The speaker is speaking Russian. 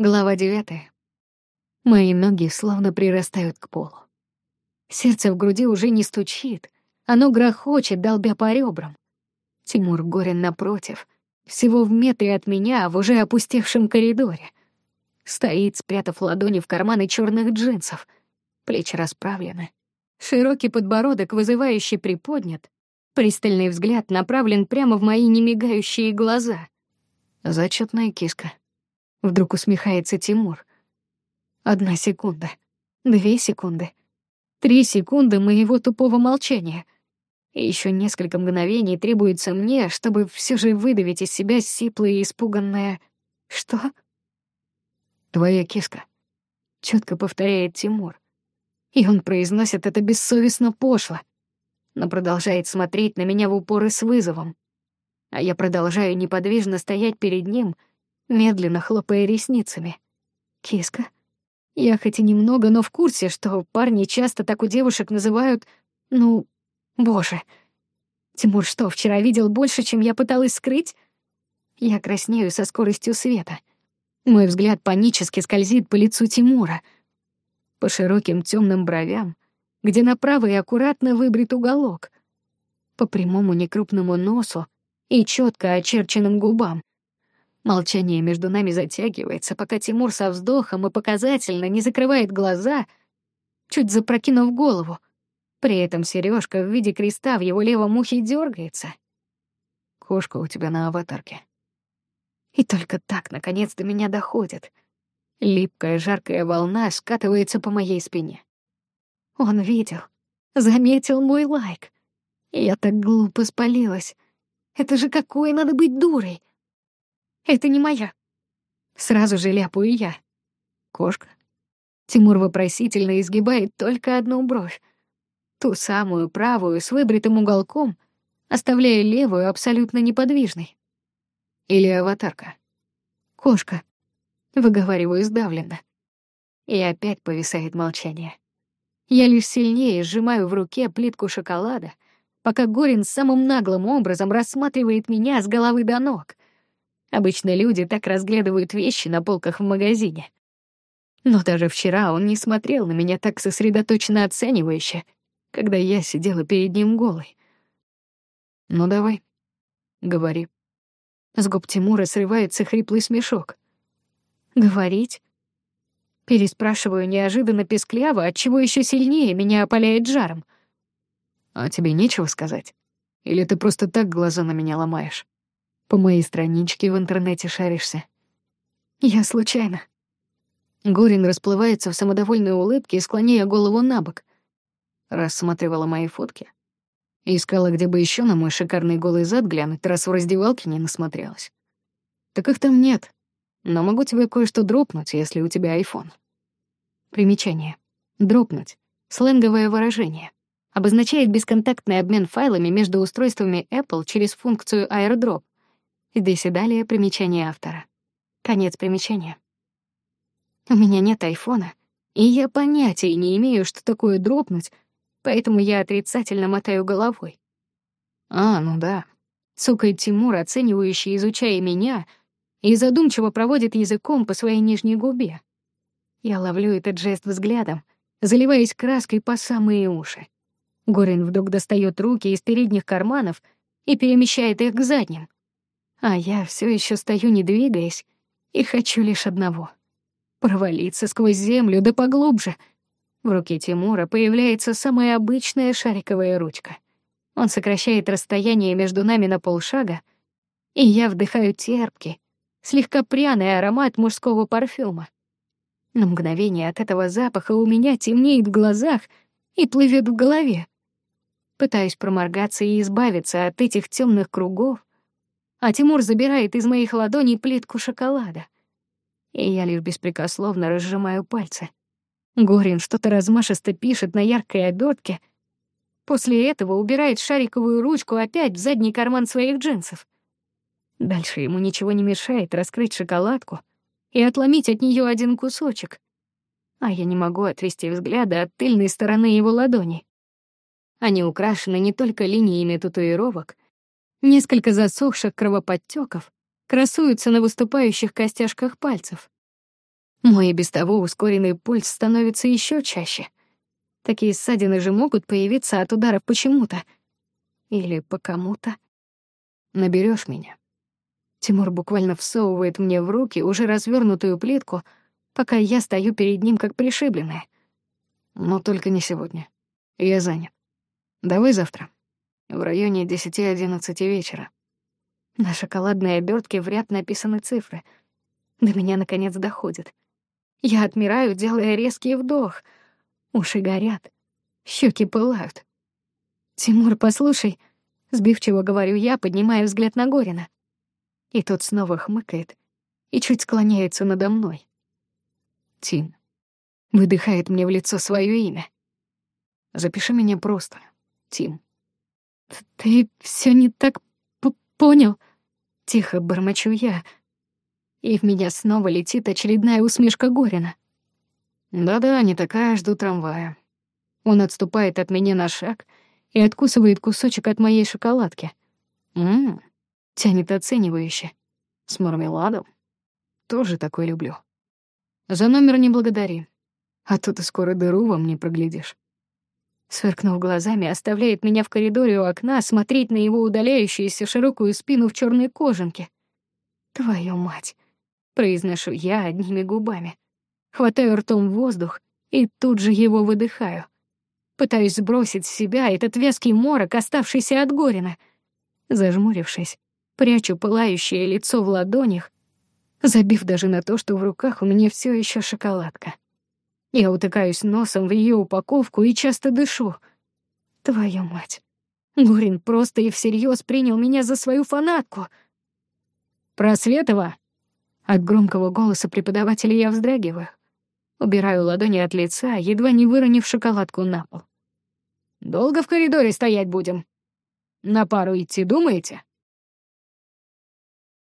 Глава девятая. Мои ноги словно прирастают к полу. Сердце в груди уже не стучит, оно грохочет, долбя по ребрам. Тимур Горин напротив, всего в метре от меня, в уже опустевшем коридоре. Стоит, спрятав ладони в карманы черных джинсов. Плечи расправлены. Широкий подбородок вызывающе приподнят. Пристальный взгляд направлен прямо в мои немигающие глаза. Зачетная киска. Вдруг усмехается Тимур. Одна секунда. Две секунды. Три секунды моего тупого молчания. И еще несколько мгновений требуется мне, чтобы все же выдавить из себя сиплое и испуганное «Что?» «Твоя киска», — четко повторяет Тимур. И он произносит это бессовестно пошло, но продолжает смотреть на меня в упор и с вызовом. А я продолжаю неподвижно стоять перед ним, медленно хлопая ресницами. «Киска?» Я хоть и немного, но в курсе, что парни часто так у девушек называют, ну, боже. Тимур что, вчера видел больше, чем я пыталась скрыть? Я краснею со скоростью света. Мой взгляд панически скользит по лицу Тимура, по широким темным бровям, где направо и аккуратно выбрит уголок, по прямому некрупному носу и четко очерченным губам. Молчание между нами затягивается, пока Тимур со вздохом и показательно не закрывает глаза, чуть запрокинув голову. При этом сережка в виде креста в его левом ухе дергается. Кошка у тебя на аватарке. И только так, наконец, до меня доходит. Липкая жаркая волна скатывается по моей спине. Он видел, заметил мой лайк. Я так глупо спалилась. Это же какой надо быть дурой. Это не моя. Сразу же ляпаю я. Кошка. Тимур вопросительно изгибает только одну бровь. Ту самую правую с выбритым уголком, оставляя левую абсолютно неподвижной. Или аватарка. Кошка. Выговариваю сдавленно. И опять повисает молчание. Я лишь сильнее сжимаю в руке плитку шоколада, пока Горин самым наглым образом рассматривает меня с головы до ног. Обычно люди так разглядывают вещи на полках в магазине. Но даже вчера он не смотрел на меня так сосредоточенно оценивающе, когда я сидела перед ним голой. «Ну давай, говори». С губ Тимура срывается хриплый смешок. «Говорить?» Переспрашиваю неожиданно пескляво, отчего еще сильнее меня опаляет жаром. «А тебе нечего сказать? Или ты просто так глаза на меня ломаешь? По моей страничке в интернете шаришься?» «Я случайно». Горин расплывается в самодовольной улыбке, склоняя голову на бок. Рассматривала мои фотки. Искала, где бы еще на мой шикарный голый зад глянуть, раз в раздевалке не насмотрелась. Так их там нет. Но могу тебе кое-что дропнуть, если у тебя iPhone. Примечание. Дропнуть. Сленговое выражение. Обозначает бесконтактный обмен файлами между устройствами Apple через функцию AirDrop. Здесь и далее примечание автора. Конец примечания. У меня нет айфона, и я понятия не имею, что такое дропнуть, поэтому я отрицательно мотаю головой. А, ну да. Цукает Тимур, оценивающий, изучая меня — и задумчиво проводит языком по своей нижней губе. Я ловлю этот жест взглядом, заливаясь краской по самые уши. Горин вдруг достает руки из передних карманов и перемещает их к задним. А я все еще стою, не двигаясь, и хочу лишь одного — провалиться сквозь землю да поглубже. В руке Тимура появляется самая обычная шариковая ручка. Он сокращает расстояние между нами на полшага, и я вдыхаю терпкий, слегка пряный аромат мужского парфюма. На мгновение от этого запаха у меня темнеет в глазах и плывет в голове. Пытаюсь проморгаться и избавиться от этих темных кругов, а Тимур забирает из моих ладоней плитку шоколада. И я лишь беспрекословно разжимаю пальцы. Горин что-то размашисто пишет на яркой обертке. После этого убирает шариковую ручку опять в задний карман своих джинсов. Дальше ему ничего не мешает раскрыть шоколадку и отломить от нее один кусочек. А я не могу отвести взгляда от тыльной стороны его ладони. Они украшены не только линиями татуировок, несколько засохших кровоподтеков красуются на выступающих костяшках пальцев. Мой и без того ускоренный пульс становится еще чаще. Такие ссадины же могут появиться от ударов почему-то. Или по кому-то. Наберешь меня. Тимур буквально всовывает мне в руки уже развернутую плитку, пока я стою перед ним как пришибленная. Но только не сегодня. Я занят. Давай завтра. В районе 10-11 вечера. На шоколадной обертке в ряд написаны цифры. До меня наконец доходит. Я отмираю, делая резкий вдох. Уши горят, щеки пылают. «Тимур, послушай», — сбивчиво говорю я, поднимая взгляд на Горина. И тот снова хмыкает и чуть склоняется надо мной. Тим. Выдыхает мне в лицо свое имя. Запиши меня просто. Тим. Ты все не так понял? Тихо бормочу я. И в меня снова летит очередная усмешка Горина. Да-да, не такая, жду трамвая. Он отступает от меня на шаг и откусывает кусочек от моей шоколадки. Мм, тянет оценивающе. С мармеладом. Тоже такой люблю. За номер не благодари. А то ты скоро дыру во мне проглядишь. Сверкнув глазами, оставляет меня в коридоре у окна смотреть на его удаляющуюся широкую спину в черной кожанке. «Твою мать!» — произношу я одними губами. Хватаю ртом воздух и тут же его выдыхаю. Пытаюсь сбросить с себя этот вязкий морок, оставшийся от Горина. Зажмурившись, прячу пылающее лицо в ладонях, забив даже на то, что в руках у меня все еще шоколадка. Я утыкаюсь носом в ее упаковку и часто дышу. Твою мать. Горин просто и всерьез принял меня за свою фанатку. «Просветова!» От громкого голоса преподавателя я вздрагиваю. Убираю ладони от лица, едва не выронив шоколадку на пол. «Долго в коридоре стоять будем? На пару идти думаете?»